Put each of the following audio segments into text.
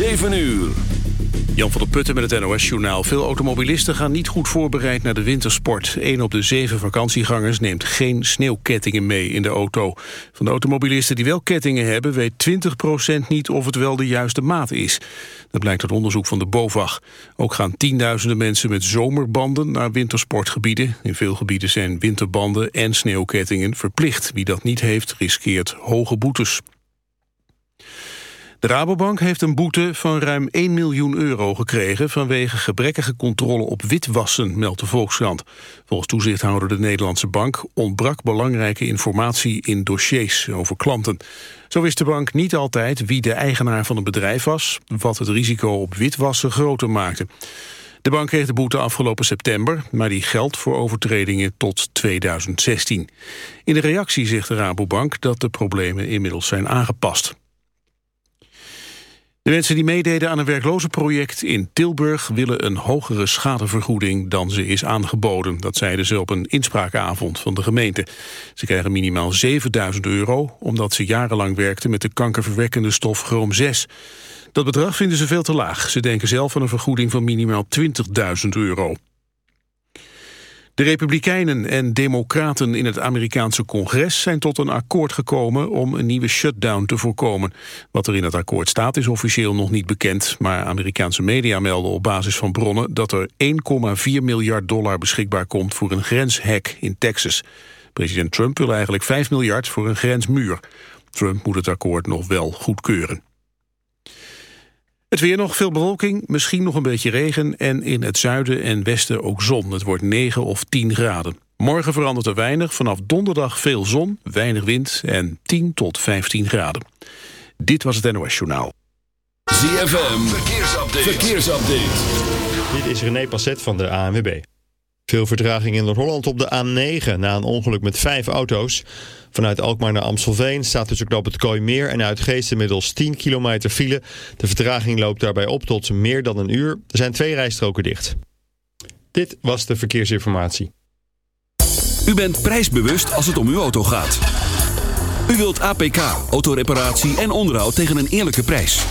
7 uur. Jan van der Putten met het NOS-journaal. Veel automobilisten gaan niet goed voorbereid naar de wintersport. Een op de zeven vakantiegangers neemt geen sneeuwkettingen mee in de auto. Van de automobilisten die wel kettingen hebben... weet 20% niet of het wel de juiste maat is. Dat blijkt uit onderzoek van de BOVAG. Ook gaan tienduizenden mensen met zomerbanden naar wintersportgebieden. In veel gebieden zijn winterbanden en sneeuwkettingen verplicht. Wie dat niet heeft, riskeert hoge boetes. De Rabobank heeft een boete van ruim 1 miljoen euro gekregen... vanwege gebrekkige controle op witwassen, meldt de Volkskrant. Volgens toezichthouder de Nederlandse Bank... ontbrak belangrijke informatie in dossiers over klanten. Zo wist de bank niet altijd wie de eigenaar van het bedrijf was... wat het risico op witwassen groter maakte. De bank kreeg de boete afgelopen september, maar die geldt voor overtredingen tot 2016. In de reactie zegt de Rabobank dat de problemen inmiddels zijn aangepast. De mensen die meededen aan een werklozenproject in Tilburg... willen een hogere schadevergoeding dan ze is aangeboden. Dat zeiden ze op een inspraakavond van de gemeente. Ze krijgen minimaal 7000 euro... omdat ze jarenlang werkten met de kankerverwekkende stof chroom 6. Dat bedrag vinden ze veel te laag. Ze denken zelf aan een vergoeding van minimaal 20.000 euro. De Republikeinen en Democraten in het Amerikaanse congres zijn tot een akkoord gekomen om een nieuwe shutdown te voorkomen. Wat er in het akkoord staat is officieel nog niet bekend, maar Amerikaanse media melden op basis van bronnen dat er 1,4 miljard dollar beschikbaar komt voor een grenshek in Texas. President Trump wil eigenlijk 5 miljard voor een grensmuur. Trump moet het akkoord nog wel goedkeuren. Het weer nog, veel bewolking, misschien nog een beetje regen... en in het zuiden en westen ook zon. Het wordt 9 of 10 graden. Morgen verandert er weinig, vanaf donderdag veel zon, weinig wind... en 10 tot 15 graden. Dit was het NOS Journaal. ZFM, verkeersupdate. verkeersupdate. Dit is René Passet van de ANWB. Veel vertraging in Noord-Holland op de A9 na een ongeluk met vijf auto's. Vanuit Alkmaar naar Amstelveen staat tussen knoop het Kooimeer en uit Geest inmiddels 10 kilometer file. De vertraging loopt daarbij op tot meer dan een uur. Er zijn twee rijstroken dicht. Dit was de verkeersinformatie. U bent prijsbewust als het om uw auto gaat. U wilt APK, autoreparatie en onderhoud tegen een eerlijke prijs.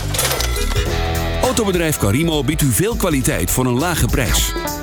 Autobedrijf Carimo biedt u veel kwaliteit voor een lage prijs.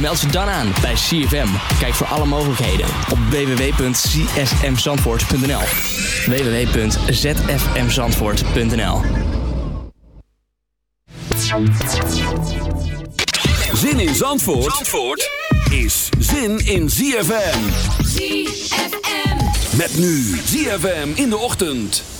Meld ze dan aan bij CFM. Kijk voor alle mogelijkheden op www.csmzandvoort.nl www.zfmzandvoort.nl Zin in Zandvoort, Zandvoort is zin in ZFM. ZFM. Met nu ZFM in de ochtend.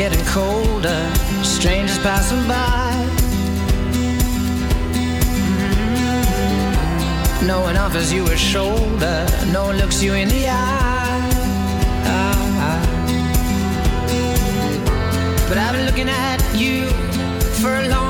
getting colder, strangers passing by. Mm-hmm. No one offers you a shoulder, no one looks you in the eye. But I've been looking at you for a long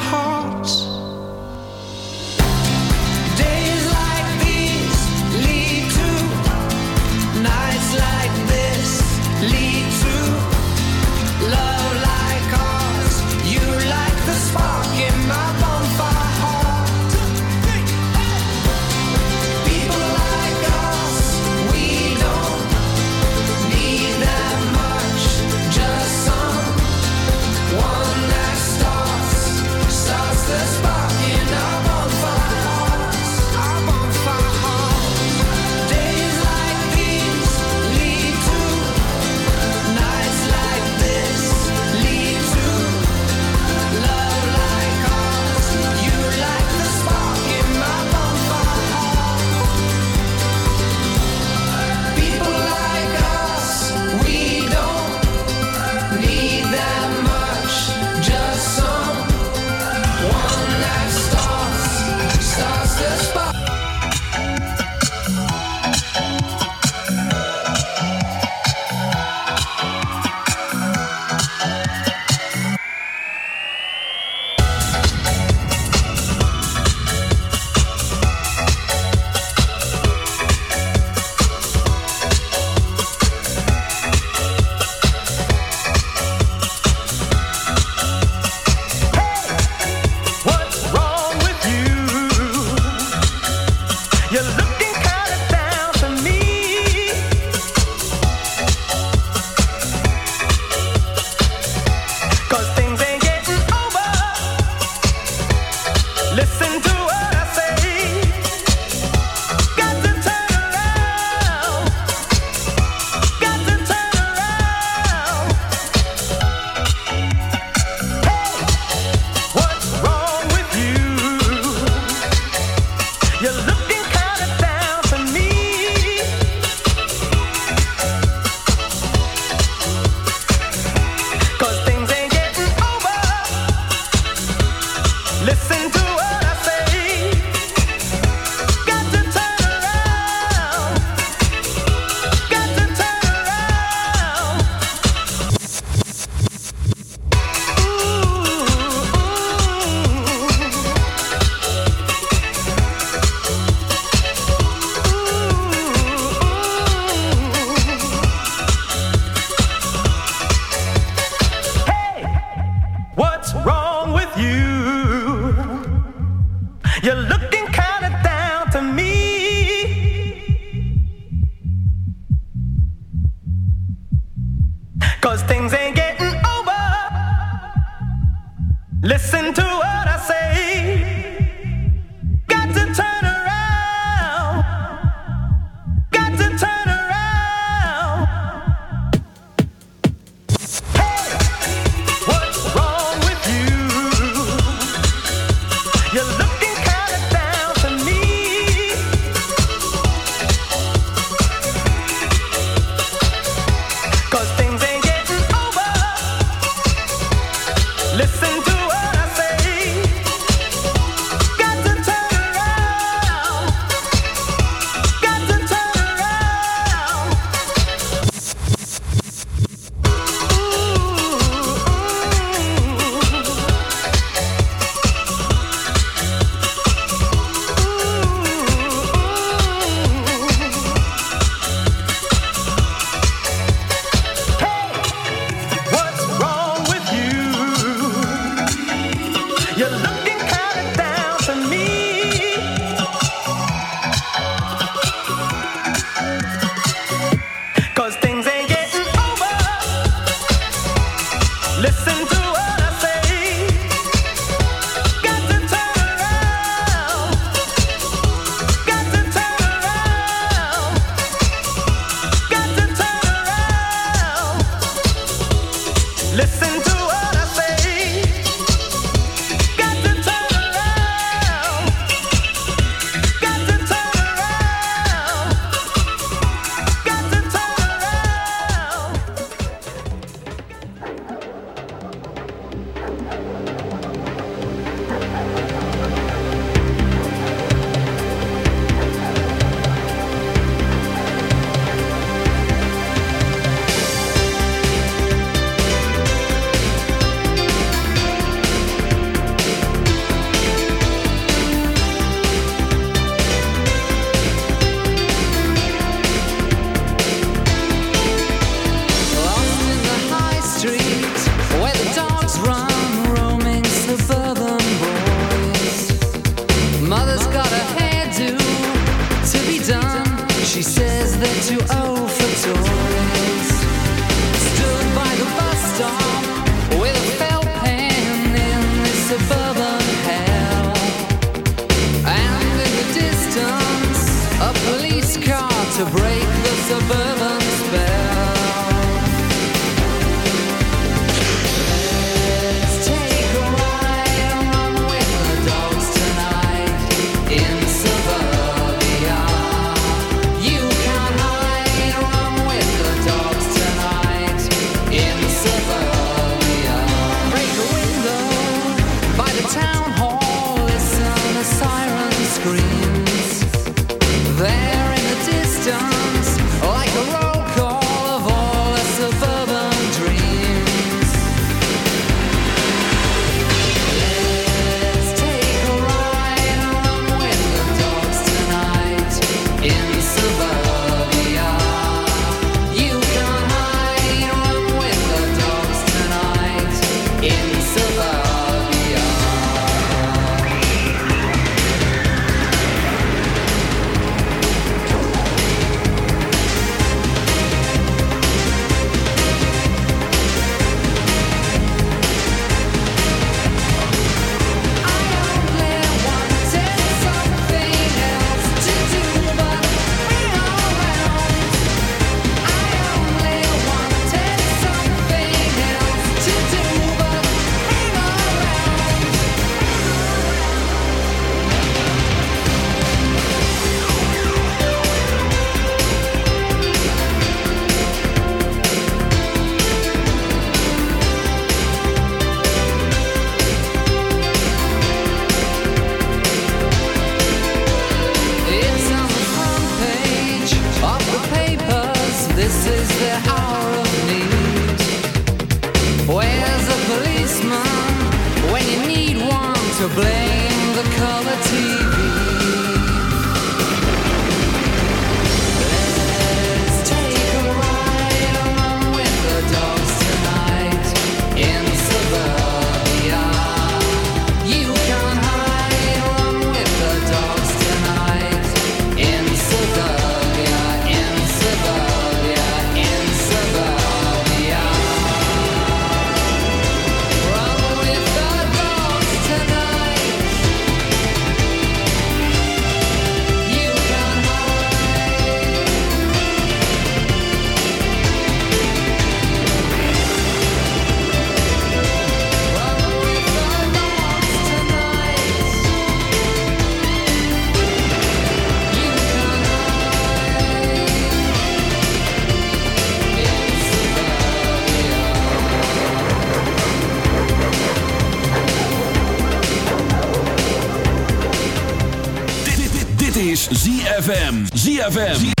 ZFM. ZFM.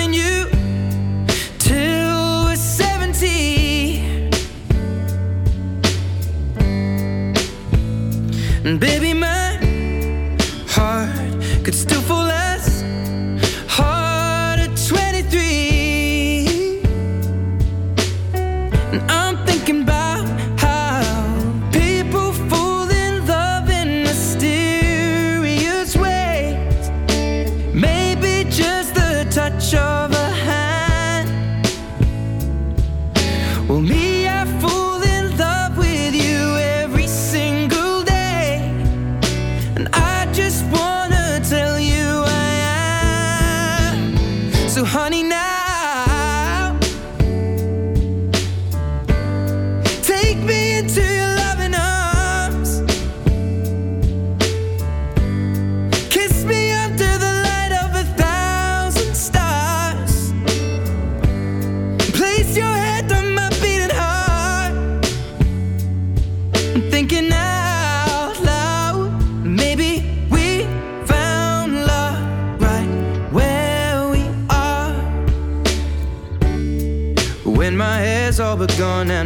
Baby, my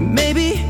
Maybe